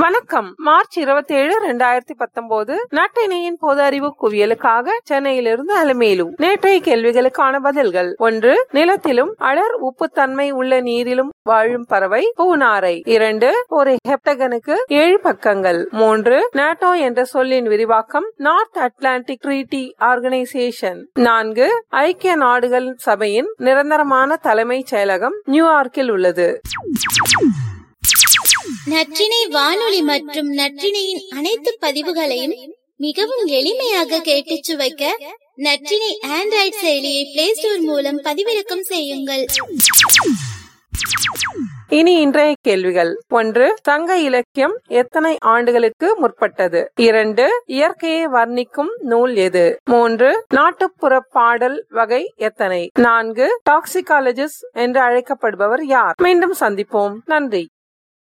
வணக்கம். மார்ச் இருபத்தி ஏழு ரெண்டாயிரத்தி பத்தொன்பது நாட்டினையின் பொது அறிவு குவியலுக்காக சென்னையிலிருந்து அலமேலு. நேற்றைய கேள்விகளுக்கான பதில்கள். ஒன்று நிலத்திலும் அடர் உப்புத்தன்மை உள்ள நீரிலும் வாழும் பறவை பூனாரை. இரண்டு ஒரு ஹெப்டகனுக்கு ஏழு பக்கங்கள். மூன்று நாட்டோ என்ற சொல்லின் விரிவாக்கம் நார்த் அட்லாண்டிக் ட்ரீட்டி ஆர்கனைசேஷன். நான்கு ஐக்கிய நாடுகள் சபையின் நிரந்தரமான தலைமைச் செயலகம் நியூயார்க்கில் உள்ளது. நற்றினை வானொலி மற்றும் நற்றினையின் அனைத்து பதிவுகளையும் மிகவும் எளிமையாக கேட்டு சுவைக்க நற்றினை ஆண்ட்ராய்ட் செயலியை பிளே ஸ்டோர் மூலம் பதிவிறக்கம் செய்யுங்கள். இனி இன்றைய கேள்விகள். ஒன்று சங்க இலக்கியம் எத்தனை ஆண்டுகளுக்கு முற்பட்டது? இரண்டு இயற்கையை வர்ணிக்கும் நூல் எது? மூன்று நாட்டுப்புற பாடல் வகை எத்தனை? நான்கு டாக்சிகாலஜிஸ்ட் என்று அழைக்கப்படுபவர் யார்? மீண்டும் சந்திப்போம். நன்றி.